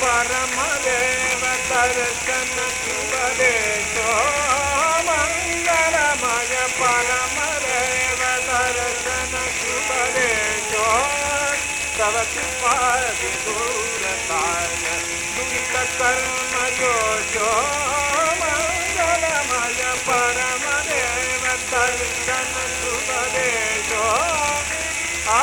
பரமதேவ தரசன சுபதேசோ மங்களமய பரமதேவ தரசன சுபதேசோ தவசி பாதி பூரதாய துரித கர்மயோஜோ மங்களமய பரமதேவ தரசன சுபதேசோ ஆ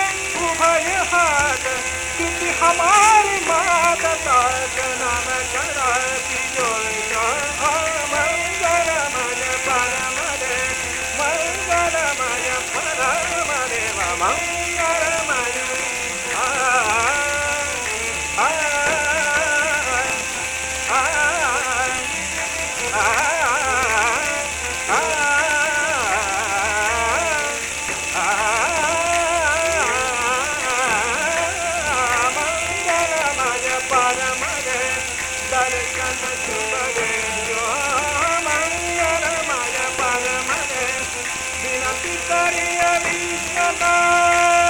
हर हाल तुम हमारी माता का नाम चढ़ा Thank you.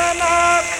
Krishna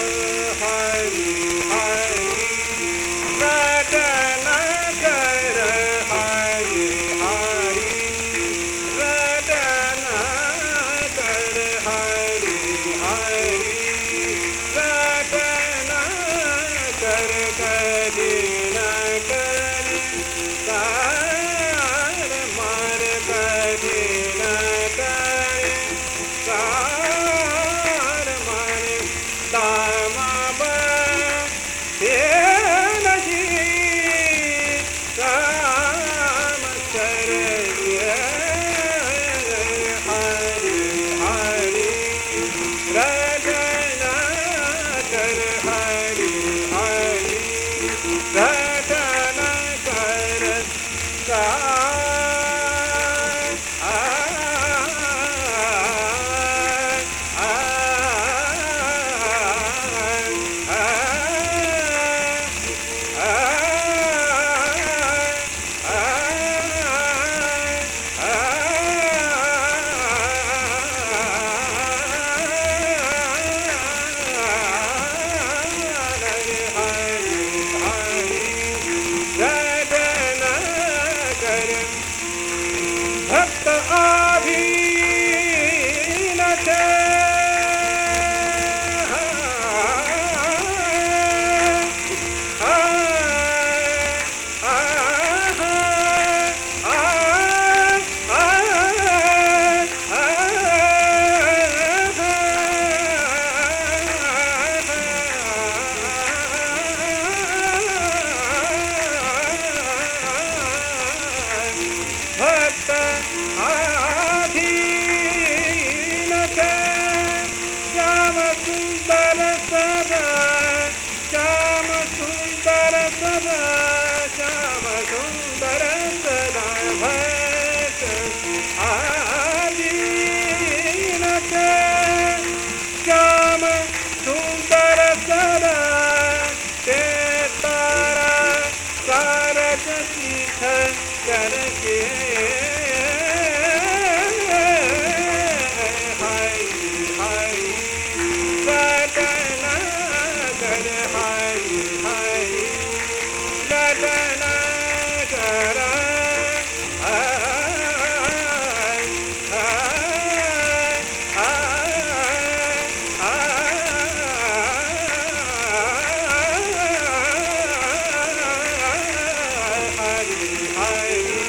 का I.